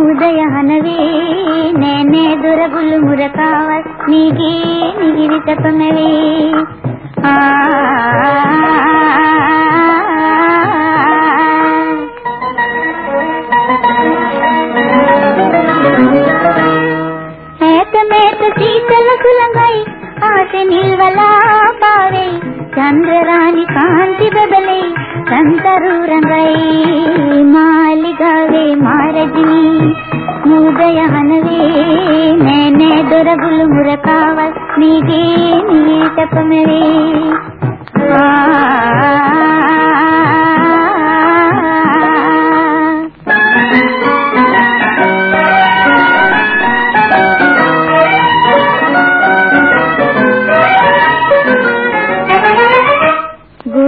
ఉదయ హనవే నేనే దొరగులు మురకావ నీగే నిగిరి తపమవే ఆ శీతల కులంగై ఆశ నిల్వలా పావై చంద్రరాణి కాంతి బదలై సంతరూరంగై మా సంతరు రంగై మాలిగవే మారజిని మూదయ హనవే నేనే దొరగులు మురకావ నీగే నీ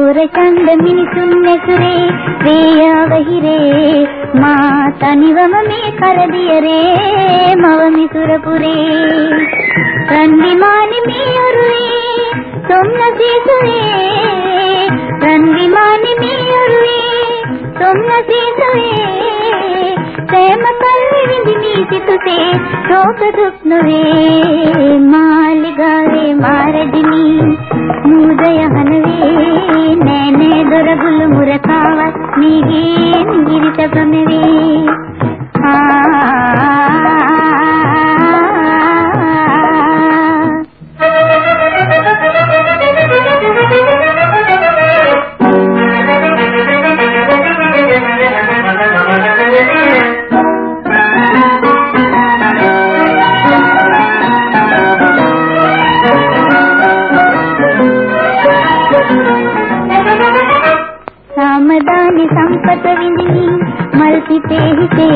ದೂರ ಕಂದ ಮಿನಿಸುನ್ನೆಸುರೇ ಪ್ರಿಯವಹಿರೇ ಮಾ ತನಿವಮ ಮೇ ಕರದಿಯರೇ ಮವಮಿ ಸುರಪುರೇ ಕನ್ವಿಮಾನಿ ಮೇಯರುವೇ ಸೊಮ್ನ ಸೇಸುವೆ ಕನ್ವಿಮಾನಿ ಮೇಯರುವೇ ಸೊಮ್ನ ಸೇಸುವೆ ಪ್ರೇಮ ಕಲ್ವಿನಿಂದಿ ಮೀಸಿತುತೆ ಶೋಕ ದುಃಖನುವೇ సామదాని సంపద విని మల్పితే హితే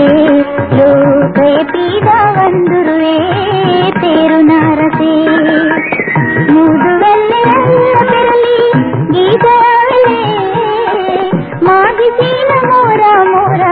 లోకే పీడా వందురువే తేరు నారసే మూడు వెల్లెల్ల పెరలి గీతాలే మాగిసీల మోర మోర